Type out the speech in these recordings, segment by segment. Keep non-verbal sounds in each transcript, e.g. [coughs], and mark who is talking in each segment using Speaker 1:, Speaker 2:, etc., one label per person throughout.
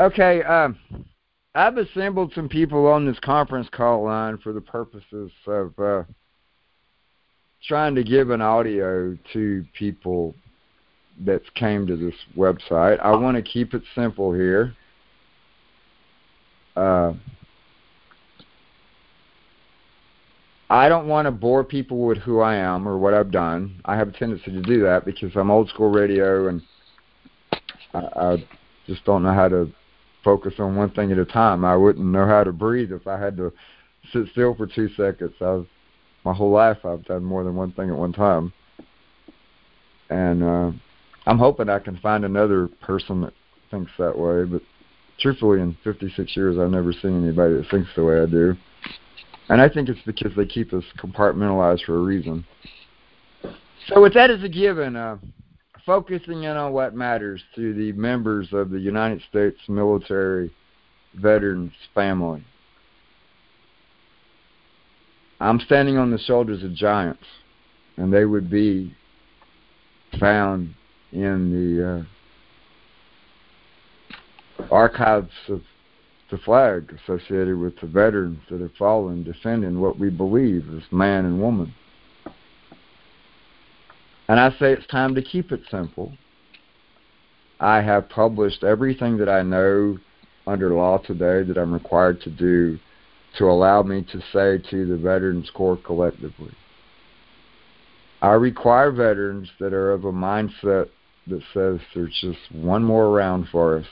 Speaker 1: Okay, um, I've assembled some people on this conference call line for the purposes of uh, trying to give an audio to people that came to this website. I want to keep it simple here. Uh, I don't want to bore people with who I am or what I've done. I have a tendency to do that because I'm old school radio and I, I just don't know how to focus on one thing at a time. I wouldn't know how to breathe if I had to sit still for two seconds. I've my whole life I've done more than one thing at one time. And uh I'm hoping I can find another person that thinks that way, but truthfully in 56 years I've never seen anybody that thinks the way I do. And I think it's because they keep us compartmentalized for a reason. So with that as a given, uh, focusing in on what matters to the members of the United States military veterans family. I'm standing on the shoulders of giants, and they would be found in the uh, archives of the flag associated with the veterans that have fallen defending what we believe as man and woman. And I say it's time to keep it simple. I have published everything that I know under law today that I'm required to do to allow me to say to the Veterans Corps collectively. I require veterans that are of a mindset that says there's just one more round for us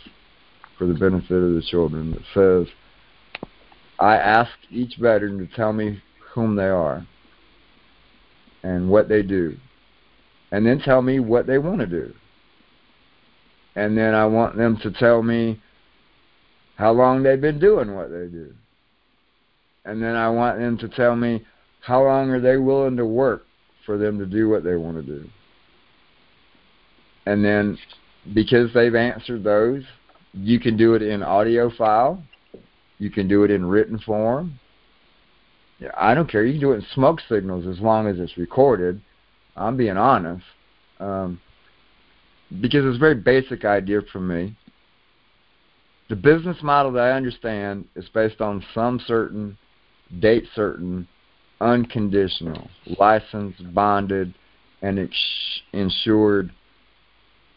Speaker 1: for the benefit of the children that says, I ask each veteran to tell me whom they are and what they do, and then tell me what they want to do. And then I want them to tell me how long they've been doing what they do. And then I want them to tell me how long are they willing to work for them to do what they want to do. And then because they've answered those, you can do it in audio file. You can do it in written form. I don't care. You can do it in smoke signals as long as it's recorded. I'm being honest. Um, because it's a very basic idea for me. The business model that I understand is based on some certain, date certain, unconditional, licensed, bonded, and ex- insured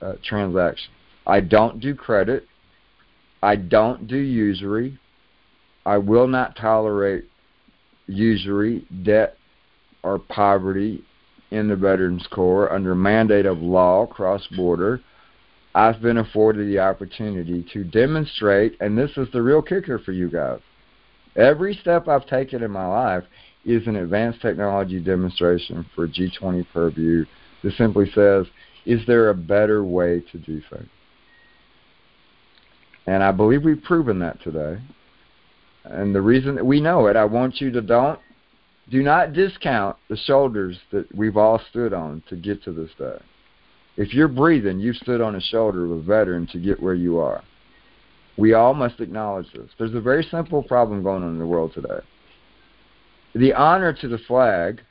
Speaker 1: uh, transaction. I don't do credit. I don't do usury. I will not tolerate usury, debt, or poverty in the Veterans Corps under mandate of law cross border. I've been afforded the opportunity to demonstrate, and this is the real kicker for you guys. Every step I've taken in my life is an advanced technology demonstration for G20 Purview that simply says, is there a better way to do things? And I believe we've proven that today. And the reason that we know it, I want you to don't do not discount the shoulders that we've all stood on to get to this day. If you're breathing, you've stood on the shoulder of a veteran to get where you are. We all must acknowledge this. There's a very simple problem going on in the world today. The honor to the flag,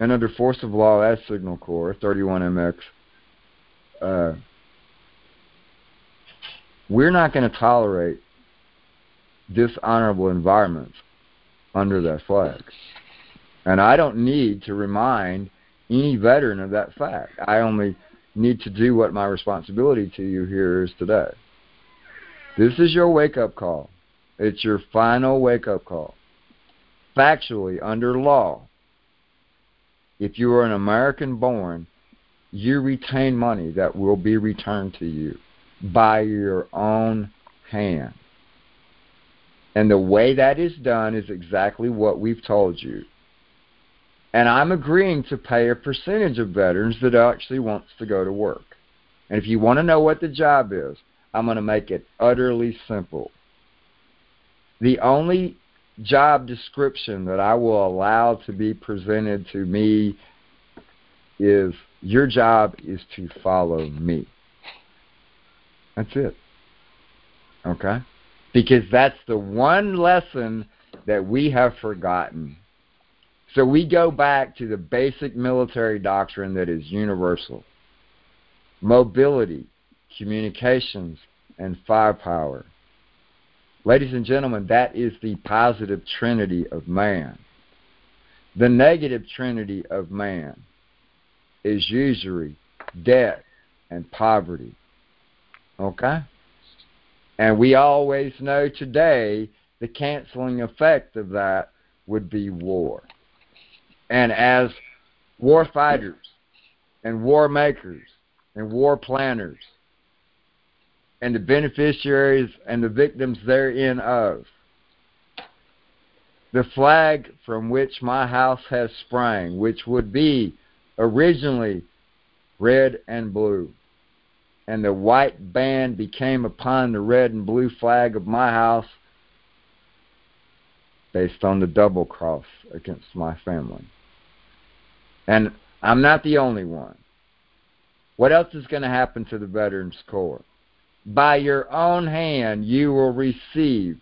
Speaker 1: and under force of law as Signal Corps, 31MX, uh, we're not going to tolerate dishonorable environments under that flag. And I don't need to remind any veteran of that fact. I only need to do what my responsibility to you here is today. This is your wake up call. It's your final wake up call. Factually, under law, if you are an American born, you retain money that will be returned to you by your own hand. And the way that is done is exactly what we've told you. And I'm agreeing to pay a percentage of veterans that actually wants to go to work. And if you want to know what the job is, I'm going to make it utterly simple. The only job description that I will allow to be presented to me is your job is to follow me. That's it. Okay? Because that's the one lesson that we have forgotten. So we go back to the basic military doctrine that is universal mobility, communications, and firepower. Ladies and gentlemen, that is the positive trinity of man. The negative trinity of man is usury, debt, and poverty. Okay? And we always know today the canceling effect of that would be war. And as war fighters and war makers and war planners and the beneficiaries and the victims therein of, the flag from which my house has sprang, which would be originally red and blue, and the white band became upon the red and blue flag of my house based on the double cross against my family. And I'm not the only one. What else is going to happen to the Veterans Corps? By your own hand, you will receive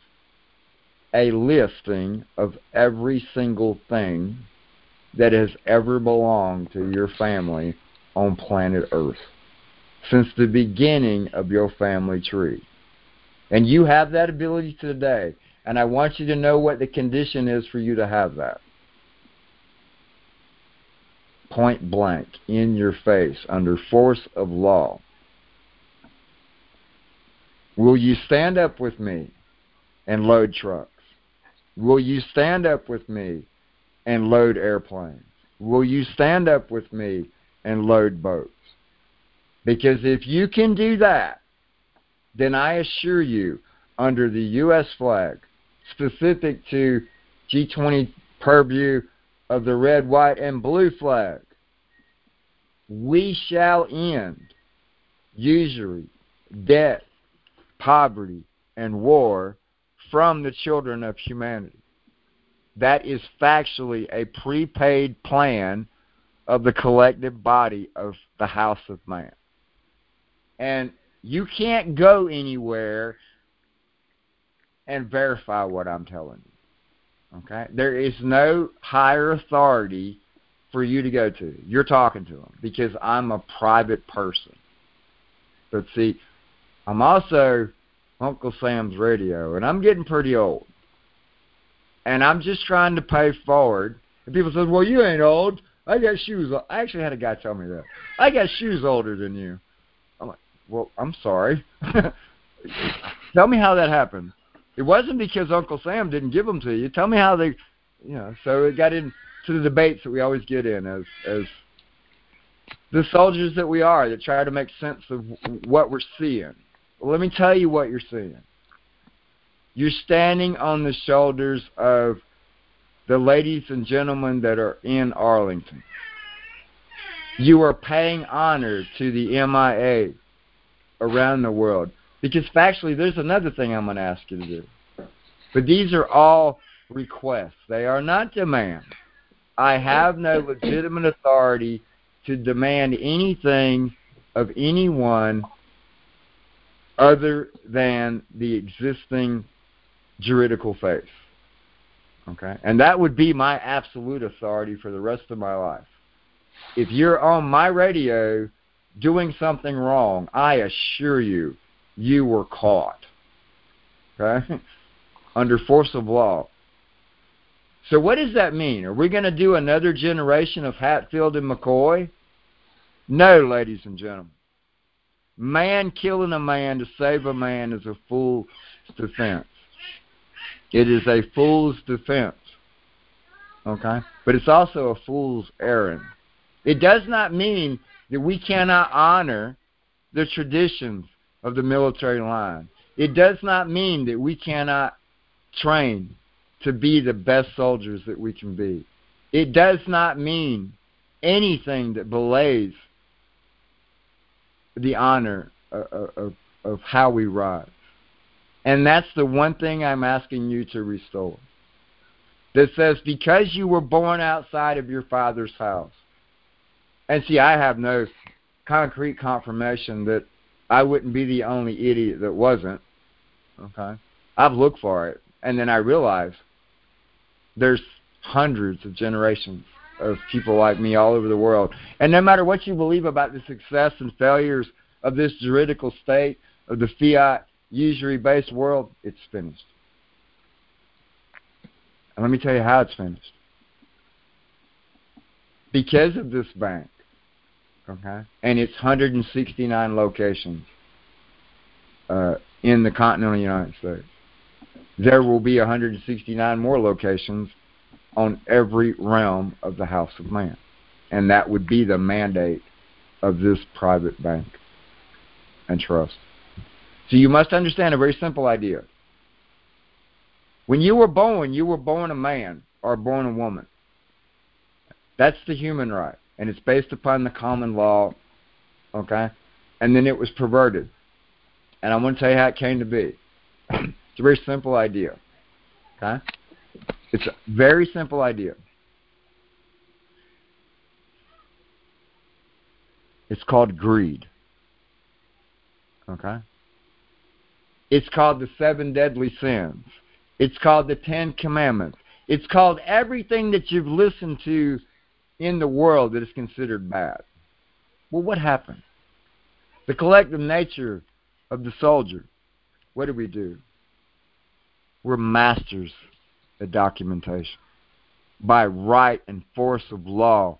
Speaker 1: a listing of every single thing that has ever belonged to your family on planet Earth since the beginning of your family tree. And you have that ability today. And I want you to know what the condition is for you to have that. Point blank, in your face, under force of law. Will you stand up with me and load trucks? Will you stand up with me and load airplanes? Will you stand up with me and load boats? Because if you can do that, then I assure you, under the U.S. flag, specific to G20 purview of the red, white, and blue flag, we shall end usury, debt, poverty, and war from the children of humanity. That is factually a prepaid plan of the collective body of the house of man. And you can't go anywhere and verify what I'm telling you. Okay? There is no higher authority for you to go to. You're talking to them because I'm a private person. But see, I'm also Uncle Sam's radio, and I'm getting pretty old. And I'm just trying to pay forward. And people say, well, you ain't old. I got shoes. I actually had a guy tell me that. I got shoes older than you. I'm like, well, I'm sorry. [laughs] tell me how that happened. It wasn't because Uncle Sam didn't give them to you. Tell me how they, you know. So it got into the debates that we always get in as as the soldiers that we are that try to make sense of what we're seeing. Well, let me tell you what you're seeing. You're standing on the shoulders of the ladies and gentlemen that are in Arlington. You are paying honor to the MIA around the world. Because factually, there's another thing I'm going to ask you to do. But these are all requests, they are not demands. I have no legitimate authority to demand anything of anyone other than the existing juridical faith. Okay? And that would be my absolute authority for the rest of my life. If you're on my radio doing something wrong, I assure you, you were caught. Okay? [laughs] Under force of law. So what does that mean? Are we going to do another generation of Hatfield and McCoy? No, ladies and gentlemen. Man killing a man to save a man is a fool's defense. It is a fool's defense. Okay? But it's also a fool's errand. It does not mean that we cannot honor the traditions of the military line. It does not mean that we cannot train to be the best soldiers that we can be. It does not mean anything that belays the honor of, of, of how we rise. And that's the one thing I'm asking you to restore. That says, because you were born outside of your father's house. And see, I have no concrete confirmation that I wouldn't be the only idiot that wasn't. Okay? I've looked for it. And then I realized there's hundreds of generations of people like me all over the world. And no matter what you believe about the success and failures of this juridical state, of the fiat usury based world, it's finished. And let me tell you how it's finished. Because of this bank, okay, and its 169 locations uh, in the continental United States, there will be 169 more locations on every realm of the house of man. And that would be the mandate of this private bank and trust. So you must understand a very simple idea. When you were born, you were born a man or born a woman. That's the human right. And it's based upon the common law, okay? And then it was perverted. And I'm going to tell you how it came to be. [clears throat] it's a very simple idea, okay? It's a very simple idea. It's called greed. Okay? It's called the seven deadly sins. It's called the Ten Commandments. It's called everything that you've listened to in the world that is considered bad. Well, what happened? The collective nature of the soldier. What do we do? We're masters at documentation. By right and force of law,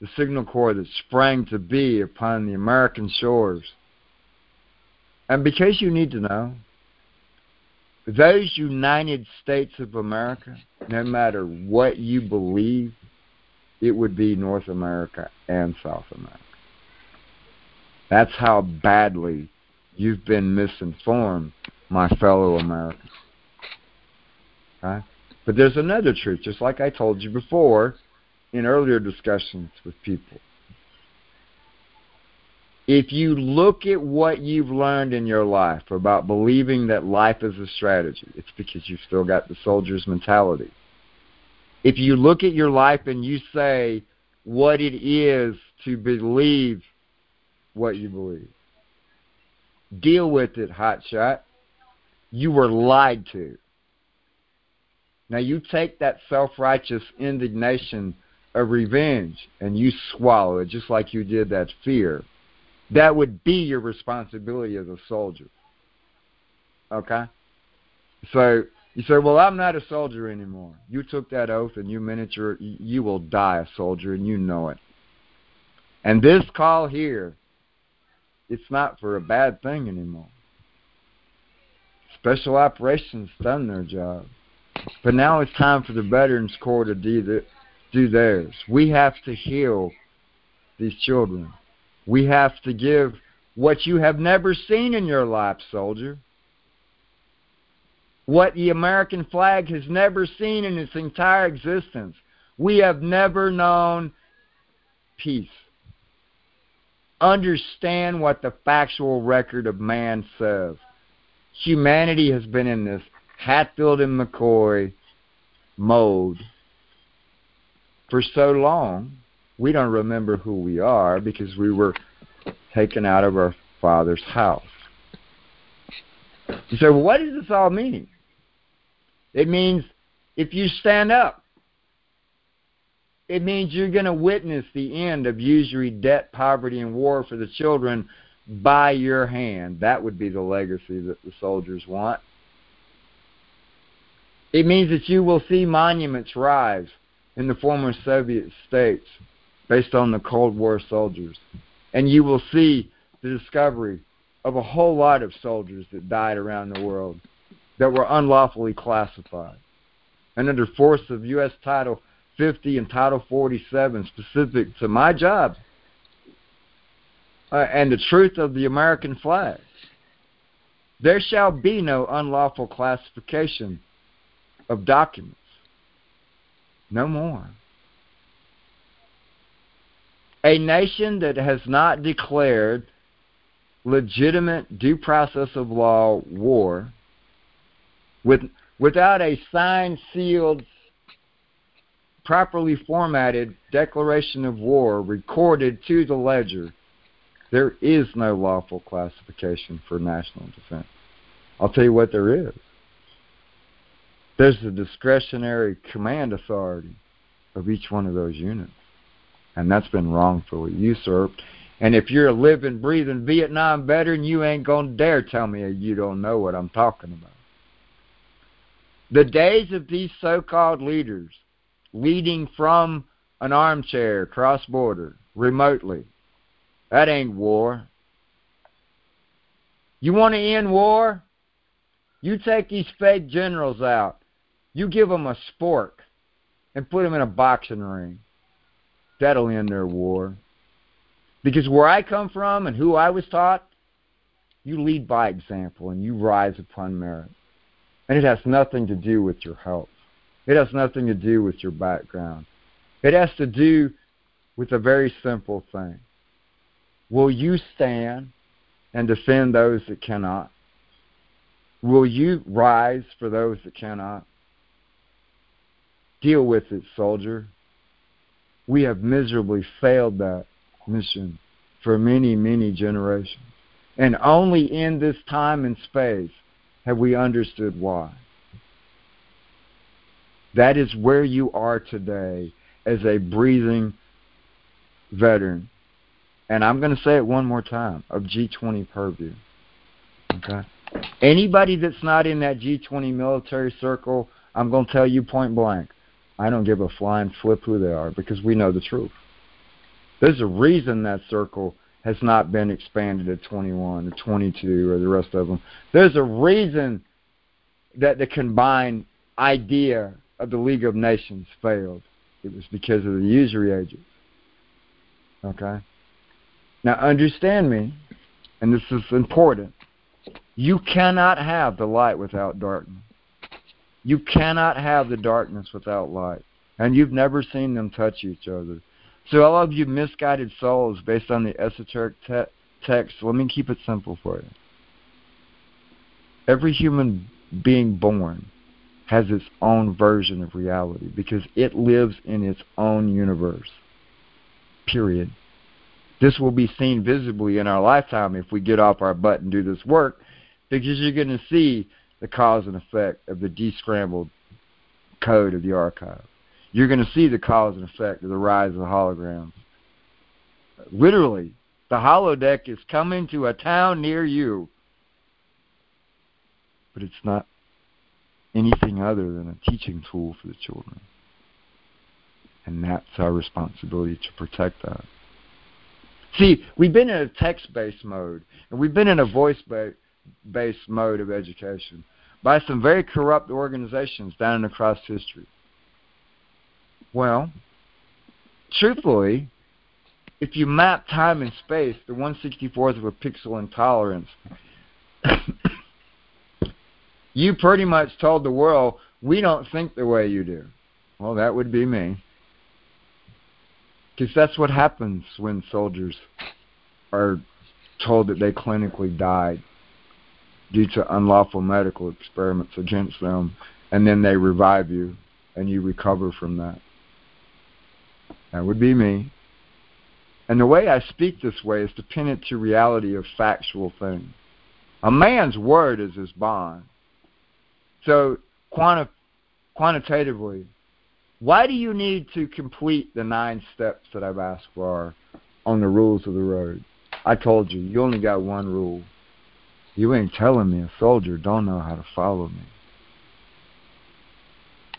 Speaker 1: the signal corps that sprang to be upon the American shores. And because you need to know, those United States of America, no matter what you believe, it would be North America and South America. That's how badly you've been misinformed, my fellow Americans. Okay? But there's another truth, just like I told you before in earlier discussions with people. If you look at what you've learned in your life about believing that life is a strategy, it's because you've still got the soldier's mentality. If you look at your life and you say what it is to believe what you believe, deal with it, hotshot. You were lied to. Now you take that self-righteous indignation of revenge and you swallow it just like you did that fear. That would be your responsibility as a soldier. Okay? So you say, well, I'm not a soldier anymore. You took that oath and you miniature, you will die a soldier and you know it. And this call here, it's not for a bad thing anymore. Special operations done their job. But now it's time for the Veterans Corps to do, the, do theirs. We have to heal these children. We have to give what you have never seen in your life, soldier. What the American flag has never seen in its entire existence. We have never known peace. Understand what the factual record of man says. Humanity has been in this Hatfield and McCoy mode for so long, we don't remember who we are because we were taken out of our Father's house. You say, well, what does this all mean? It means if you stand up, it means you're going to witness the end of usury, debt, poverty, and war for the children by your hand. That would be the legacy that the soldiers want. It means that you will see monuments rise in the former Soviet states based on the Cold War soldiers. And you will see the discovery of a whole lot of soldiers that died around the world that were unlawfully classified. And under force of U.S. Title 50 and Title 47 specific to my job uh, and the truth of the American flag, there shall be no unlawful classification of documents. No more. A nation that has not declared legitimate due process of law war with, without a signed, sealed, properly formatted declaration of war recorded to the ledger, there is no lawful classification for national defense. I'll tell you what there is. There's the discretionary command authority of each one of those units. And that's been wrongfully usurped. And if you're a living, breathing Vietnam veteran, you ain't going to dare tell me you don't know what I'm talking about. The days of these so called leaders leading from an armchair cross border remotely, that ain't war. You want to end war? You take these fake generals out. You give them a spork and put them in a boxing ring. That'll end their war. Because where I come from and who I was taught, you lead by example and you rise upon merit. And it has nothing to do with your health. It has nothing to do with your background. It has to do with a very simple thing. Will you stand and defend those that cannot? Will you rise for those that cannot? Deal with it, soldier. We have miserably failed that mission for many, many generations. And only in this time and space have we understood why. That is where you are today as a breathing veteran. And I'm going to say it one more time of G20 purview. Okay? Anybody that's not in that G20 military circle, I'm going to tell you point blank, I don't give a flying flip who they are because we know the truth. There's a reason that circle has not been expanded to 21 or 22 or the rest of them. There's a reason that the combined idea of the League of Nations failed. It was because of the usury agents. Okay? Now understand me, and this is important. You cannot have the light without darkness. You cannot have the darkness without light. And you've never seen them touch each other. So all of you misguided souls based on the esoteric te- text, let me keep it simple for you. Every human being born has its own version of reality because it lives in its own universe. Period. This will be seen visibly in our lifetime if we get off our butt and do this work because you're going to see the cause and effect of the descrambled code of the archive you're going to see the cause and effect of the rise of the holograms. Literally, the holodeck is coming to a town near you. But it's not anything other than a teaching tool for the children. And that's our responsibility to protect that. See, we've been in a text based mode, and we've been in a voice based mode of education by some very corrupt organizations down and across history. Well, truthfully, if you map time and space, the 164th of a pixel in tolerance, [coughs] you pretty much told the world, we don't think the way you do. Well, that would be me. Because that's what happens when soldiers are told that they clinically died due to unlawful medical experiments against them, and then they revive you and you recover from that. That would be me. And the way I speak this way is it to reality of factual things. A man's word is his bond. So, quanti- quantitatively, why do you need to complete the nine steps that I've asked for on the rules of the road? I told you, you only got one rule. You ain't telling me a soldier don't know how to follow me.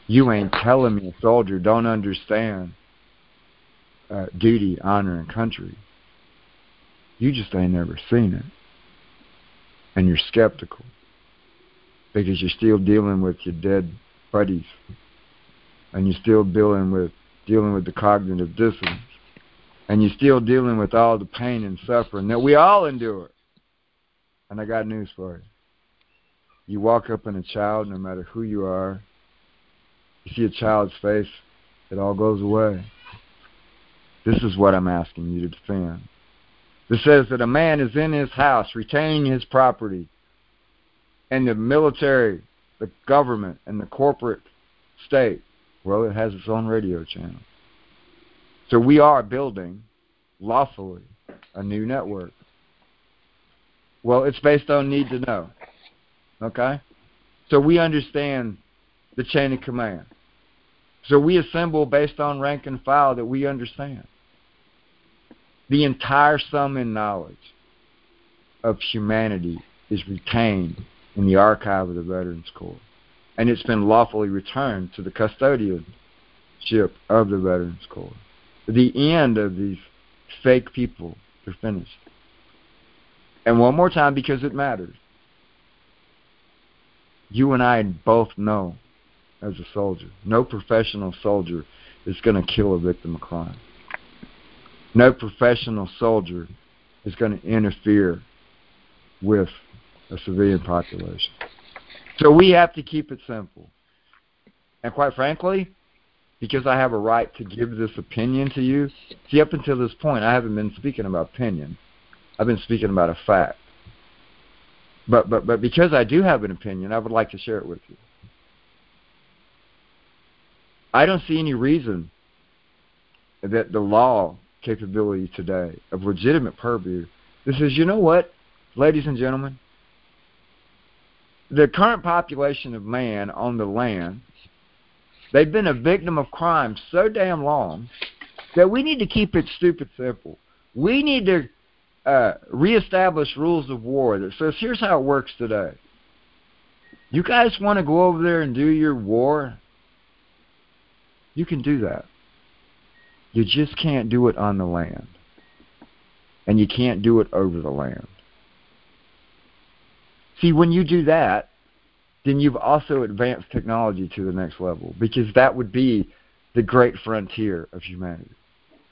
Speaker 1: You ain't telling me a soldier don't understand uh, duty, honor, and country. You just ain't never seen it. And you're skeptical because you're still dealing with your dead buddies and you're still dealing with dealing with the cognitive dissonance and you're still dealing with all the pain and suffering that we all endure. And I got news for you. You walk up in a child, no matter who you are, you see a child's face, it all goes away. This is what I'm asking you to defend. This says that a man is in his house retaining his property, and the military, the government, and the corporate state, well, it has its own radio channel. So we are building, lawfully, a new network. Well, it's based on need to know. Okay? So we understand the chain of command. So we assemble based on rank and file that we understand. The entire sum and knowledge of humanity is retained in the archive of the Veterans Corps. and it's been lawfully returned to the custodianship of the Veterans Corps. The end of these fake people are finished. And one more time because it matters. You and I both know as a soldier, no professional soldier is going to kill a victim of crime. No professional soldier is going to interfere with a civilian population. So we have to keep it simple. And quite frankly, because I have a right to give this opinion to you, see, up until this point, I haven't been speaking about opinion. I've been speaking about a fact. But, but, but because I do have an opinion, I would like to share it with you. I don't see any reason that the law capability today of legitimate purview that says, you know what, ladies and gentlemen, the current population of man on the land, they've been a victim of crime so damn long that we need to keep it stupid simple. We need to uh, reestablish rules of war that says here's how it works today. You guys want to go over there and do your war? You can do that. You just can't do it on the land. And you can't do it over the land. See, when you do that, then you've also advanced technology to the next level because that would be the great frontier of humanity.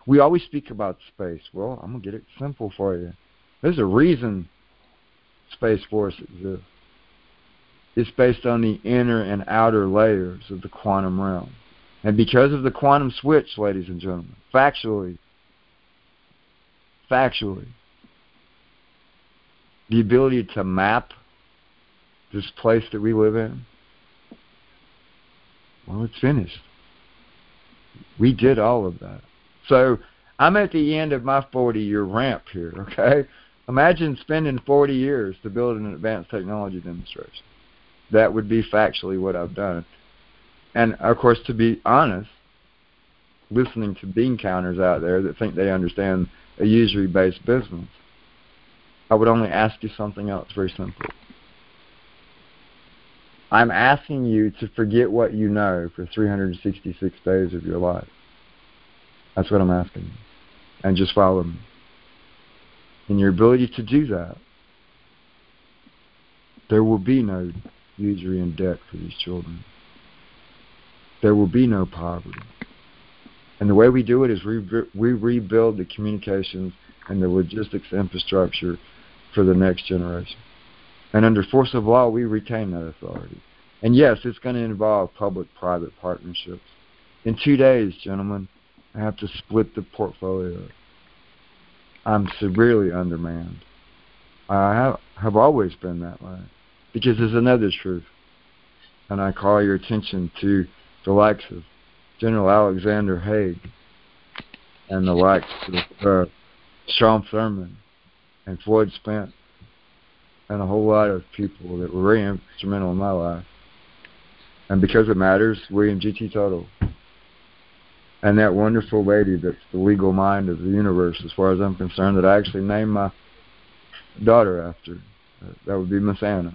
Speaker 1: We always speak about space. Well, I'm going to get it simple for you. There's a reason Space Force exists. It's based on the inner and outer layers of the quantum realm. And because of the quantum switch, ladies and gentlemen, factually, factually, the ability to map this place that we live in, well, it's finished. We did all of that. So I'm at the end of my 40 year ramp here, okay? Imagine spending 40 years to build an advanced technology demonstration. That would be factually what I've done. And of course, to be honest, listening to bean counters out there that think they understand a usury based business, I would only ask you something else very simple. I'm asking you to forget what you know for 366 days of your life. That's what I'm asking you. And just follow me. In your ability to do that, there will be no usury and debt for these children. There will be no poverty. And the way we do it is we, we rebuild the communications and the logistics infrastructure for the next generation. And under force of law, we retain that authority. And yes, it's going to involve public-private partnerships. In two days, gentlemen, I have to split the portfolio. I'm severely undermanned. I have, have always been that way. Because there's another truth. And I call your attention to the likes of General Alexander Haig and the likes of uh, Strom Thurmond and Floyd Spence and a whole lot of people that were very instrumental in my life. And because it matters, William G.T. Tuttle and that wonderful lady that's the legal mind of the universe, as far as I'm concerned, that I actually named my daughter after. That would be Miss Anna.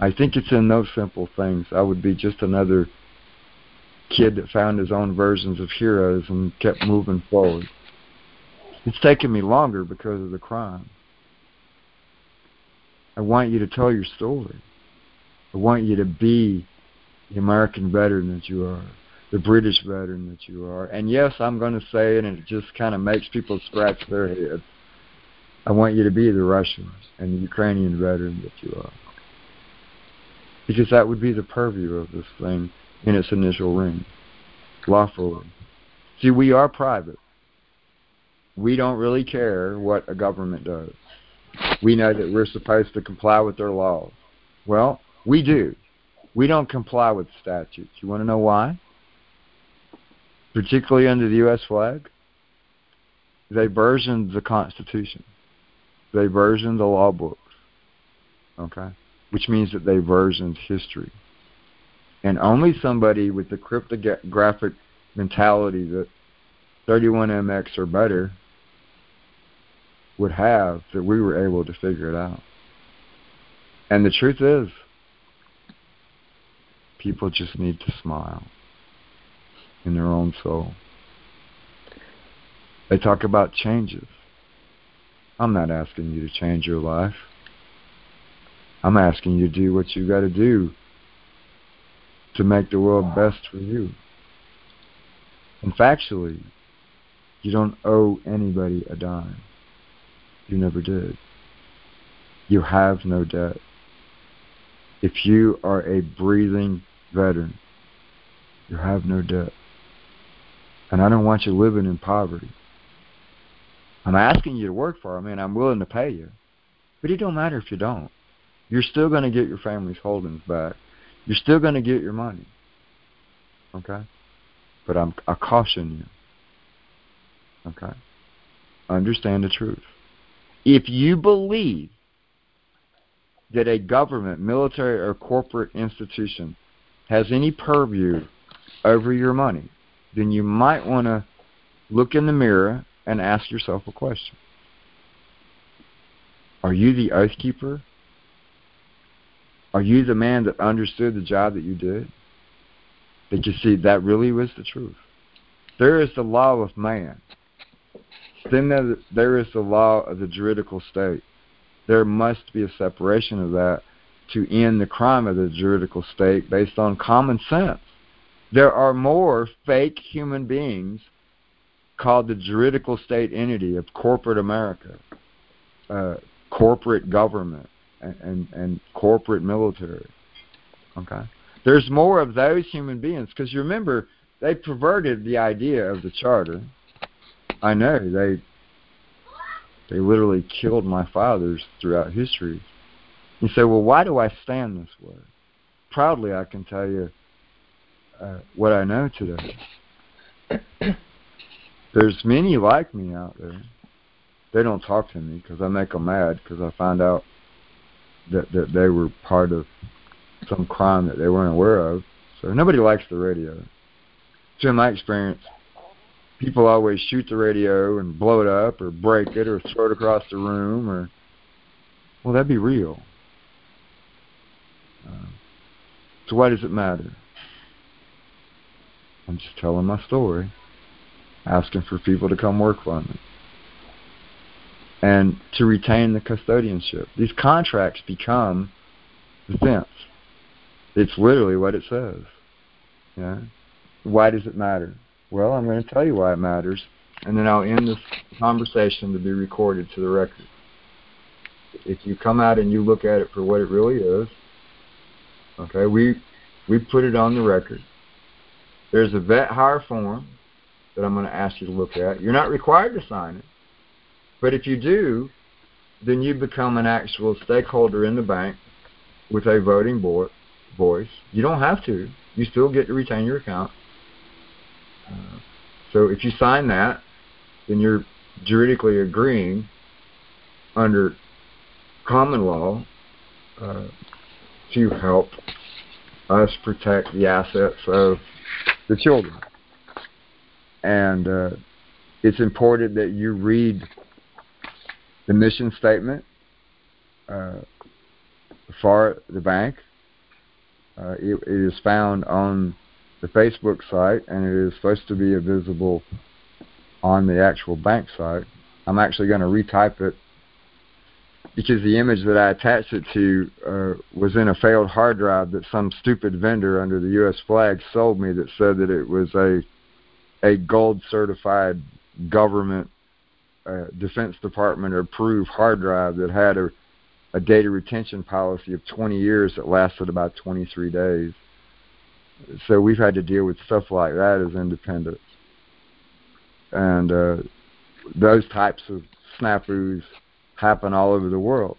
Speaker 1: I think it's in those simple things. I would be just another kid that found his own versions of heroes and kept moving forward. It's taken me longer because of the crime. I want you to tell your story. I want you to be the American veteran that you are the British veteran that you are. And yes, I'm going to say it, and it just kind of makes people scratch their heads. I want you to be the Russian and the Ukrainian veteran that you are. Because that would be the purview of this thing in its initial ring, lawfully. See, we are private. We don't really care what a government does. We know that we're supposed to comply with their laws. Well, we do. We don't comply with statutes. You want to know why? particularly under the U.S. flag, they versioned the Constitution. They versioned the law books. Okay? Which means that they versioned history. And only somebody with the cryptographic mentality that 31MX or better would have that we were able to figure it out. And the truth is, people just need to smile in their own soul. They talk about changes. I'm not asking you to change your life. I'm asking you to do what you got to do to make the world best for you. And factually, you don't owe anybody a dime. You never did. You have no debt. If you are a breathing veteran, you have no debt. And I don't want you living in poverty. I'm asking you to work for me, and I'm willing to pay you. But it don't matter if you don't. You're still going to get your family's holdings back. You're still going to get your money. Okay? But I'm, I caution you. Okay? Understand the truth. If you believe that a government, military, or corporate institution has any purview over your money, then you might want to look in the mirror and ask yourself a question. Are you the oath keeper? Are you the man that understood the job that you did? Did you see that really was the truth? There is the law of man. Then there is the law of the juridical state. There must be a separation of that to end the crime of the juridical state based on common sense. There are more fake human beings called the juridical state entity of corporate America, uh, corporate government, and, and, corporate military. Okay, there's more of those human beings because you remember they perverted the idea of the charter. I know they they literally killed my fathers throughout history. You say, well, why do I stand this way? Proudly, I can tell you uh, what I know today. [coughs] There's many like me out there. They don't talk to me because I make them mad because I find out that that they were part of some crime that they weren't aware of. So nobody likes the radio. So in my experience, people always shoot the radio and blow it up or break it or throw it across the room or well that'd be real. Uh, so why does it matter? I'm just telling my story, asking for people to come work for me. And to retain the custodianship. These contracts become the fence. It's literally what it says. Yeah. Why does it matter? Well, I'm going to tell you why it matters, and then I'll end this conversation to be recorded to the record. If you come out and you look at it for what it really is, okay, we we put it on the record. There's a vet hire form that I'm going to ask you to look at. You're not required to sign it, but if you do, then you become an actual stakeholder in the bank with a voting board, voice. You don't have to. You still get to retain your account. Uh, so if you sign that, then you're juridically agreeing under common law uh, to help us protect the assets of the children. And uh, it's important that you read the mission statement uh, for the bank. Uh, it, it is found on the Facebook site, and it is supposed to be visible on the actual bank site. I'm actually going to retype it because the image that I attached it to uh, was in a failed hard drive that some stupid vendor under the U.S. flag sold me that said that it was a a gold certified government Defense Department approved hard drive that had a, a data retention policy of 20 years that lasted about 23 days. So we've had to deal with stuff like that as independents. And uh, those types of snafus happen all over the world.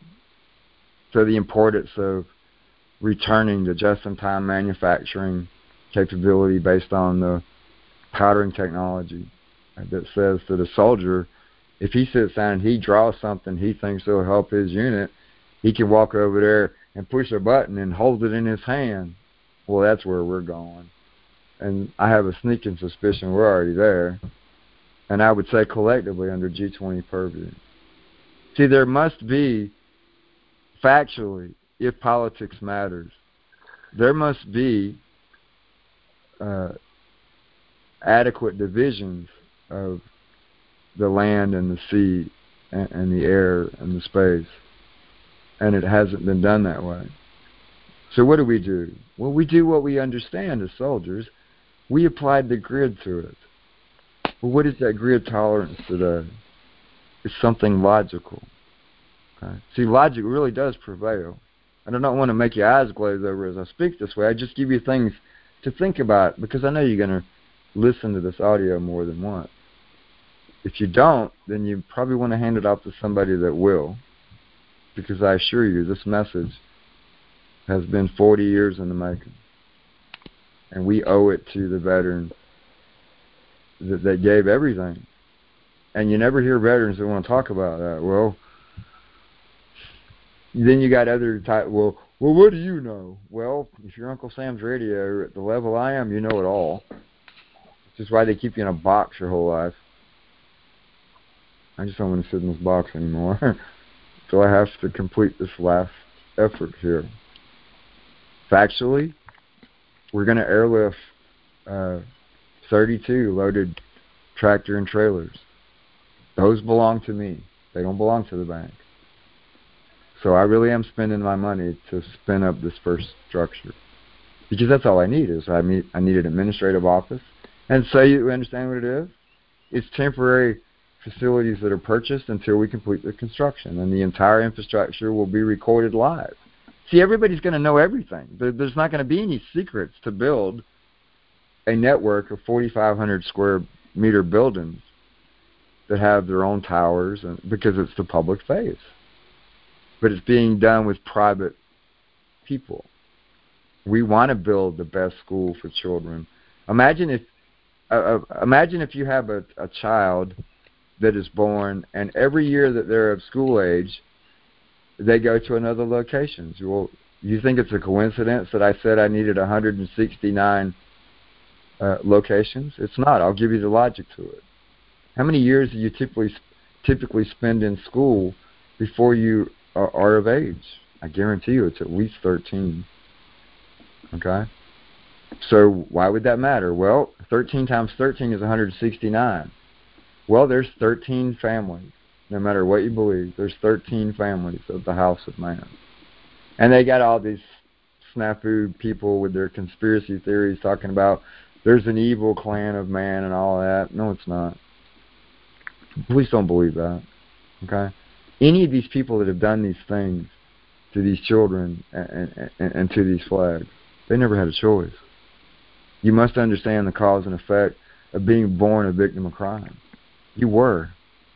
Speaker 1: So the importance of returning to just-in-time manufacturing capability based on the powdering technology that says that a soldier, if he sits down and he draws something he thinks will help his unit, he can walk over there and push a button and hold it in his hand. Well, that's where we're going. And I have a sneaking suspicion we're already there. And I would say collectively under G20 purview. See, there must be, factually, if politics matters, there must be uh, adequate divisions of the land and the sea and, and the air and the space. And it hasn't been done that way. So what do we do? Well, we do what we understand as soldiers. We applied the grid to it. Well, what is that grid tolerance today? It's something logical. Okay? See, logic really does prevail. And I don't want to make your eyes glaze over as I speak this way. I just give you things to think about because I know you're going to listen to this audio more than once. If you don't, then you probably want to hand it off to somebody that will. Because I assure you, this message has been 40 years in the making. And we owe it to the veterans that, that gave everything. And you never hear veterans that want to talk about that. Well, then you got other type. Well, well, what do you know? Well, if you're Uncle Sam's radio at the level I am, you know it all. Which is why they keep you in a box your whole life. I just don't want to sit in this box anymore. [laughs] so I have to complete this last effort here. Factually, we're going to airlift uh, 32 loaded tractor and trailers. Those belong to me. They don't belong to the bank. So I really am spending my money to spin up this first structure. Because that's all I need is I need I need an administrative office. And so you understand what it is? It's temporary facilities that are purchased until we complete the construction and the entire infrastructure will be recorded live. See, everybody's going to know everything. There's not going to be any secrets to build a network of 4,500 square meter buildings that have their own towers and, because it's the public face but it's being done with private people. We want to build the best school for children. Imagine if uh, uh, imagine if you have a, a child that is born, and every year that they're of school age, they go to another location. Well, you think it's a coincidence that I said I needed 169 uh, locations? It's not. I'll give you the logic to it. How many years do you typically typically spend in school before you are, are of age. I guarantee you it's at least 13. Okay? So why would that matter? Well, 13 times 13 is 169. Well, there's 13 families. No matter what you believe, there's 13 families of the house of man. And they got all these snafu people with their conspiracy theories talking about there's an evil clan of man and all that. No, it's not. Please don't believe that. Okay? any of these people that have done these things to these children and, and, and to these flags, they never had a choice. You must understand the cause and effect of being born a victim of crime. You were.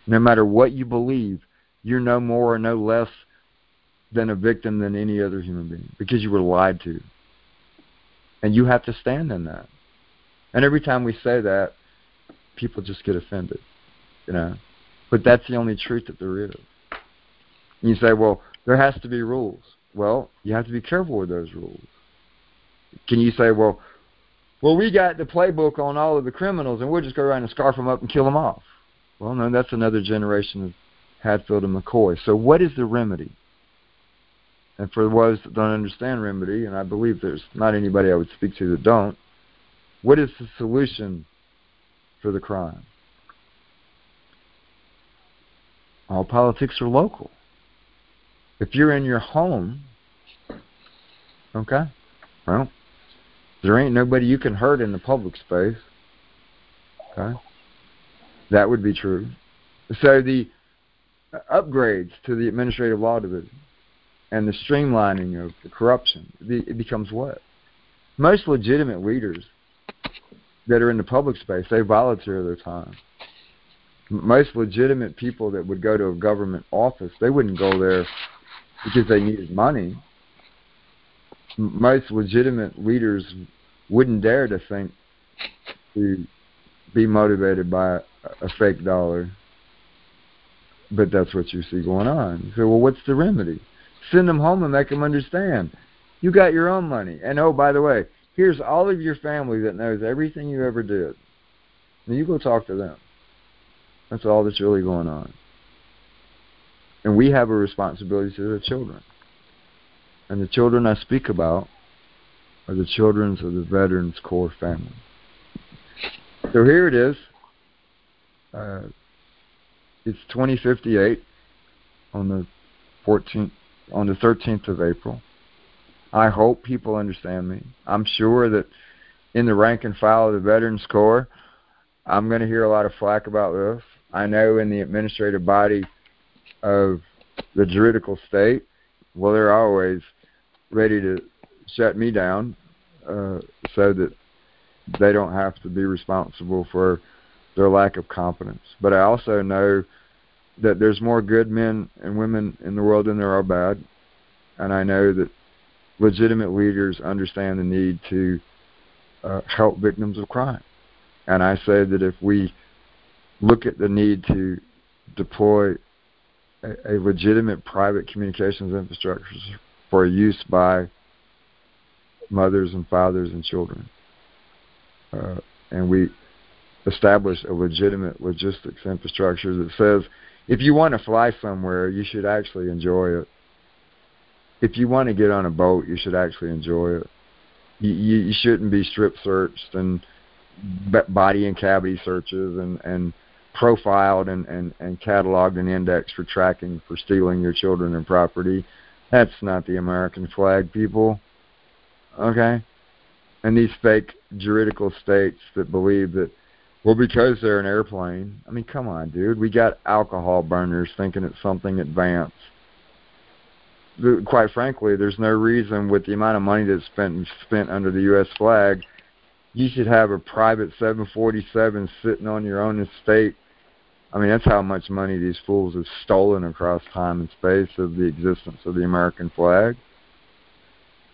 Speaker 1: No matter what you believe, you're no more or no less than a victim than any other human being because you were lied to. And you have to stand in that. And every time we say that, people just get offended, you know. But that's the only truth that there is. And you say, well, there has to be rules. Well, you have to be careful with those rules. Can you say, well, well, we got the playbook on all of the criminals, and we'll just go around and scarf them up and kill them off? Well, no, that's another generation of Hatfield and McCoy. So what is the remedy? And for those that don't understand remedy, and I believe there's not anybody I would speak to that don't, what is the solution for the crime? All politics are local. If you're in your home, okay, well, there ain't nobody you can hurt in the public space. Okay, that would be true. So the upgrades to the administrative law division and the streamlining of the corruption, it becomes what? Most legitimate leaders that are in the public space, they volunteer their time. Most legitimate people that would go to a government office, they wouldn't go there because they needed money. Most legitimate leaders wouldn't dare to think to be motivated by a fake dollar. But that's what you see going on. You say, well, what's the remedy? Send them home and make them understand. You got your own money. And oh, by the way, here's all of your family that knows everything you ever did. And you go talk to them. That's all that's really going on. And we have a responsibility to the children. And the children I speak about are the children of the Veterans Corps family. So here it is. Uh, it's 2058 on the 14th, on the 13th of April. I hope people understand me. I'm sure that in the rank and file of the Veterans Corps, I'm going to hear a lot of flack about this. I know in the administrative body of the juridical state, well, they're always ready to shut me down uh, so that they don't have to be responsible for their lack of competence. But I also know that there's more good men and women in the world than there are bad, and I know that legitimate leaders understand the need to uh, help victims of crime. And I say that if we look at the need to deploy a, a legitimate private communications infrastructure for use by mothers and fathers and children, uh, and we establish a legitimate logistics infrastructure that says if you want to fly somewhere, you should actually enjoy it. If you want to get on a boat, you should actually enjoy it. You, you, shouldn't be strip searched and body and cavity searches and, and profiled and, and, and cataloged and indexed for tracking for stealing your children and property. That's not the American flag, people. Okay? And these fake juridical states that believe that, well, because they're an airplane. I mean, come on, dude. We got alcohol burners thinking it's something advanced. Quite frankly, there's no reason with the amount of money that's spent spent under the U.S. flag, you should have a private 747 sitting on your own estate. I mean, that's how much money these fools have stolen across time and space of the existence of the American flag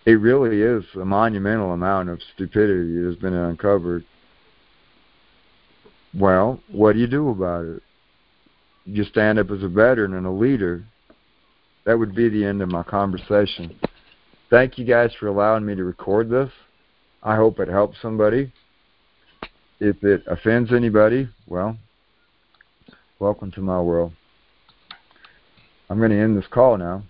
Speaker 1: it really is a monumental amount of stupidity that has been uncovered. Well, what do you do about it? You stand up as a veteran and a leader. That would be the end of my conversation. Thank you guys for allowing me to record this. I hope it helps somebody. If it offends anybody, well, welcome to my world. I'm going to end this call now.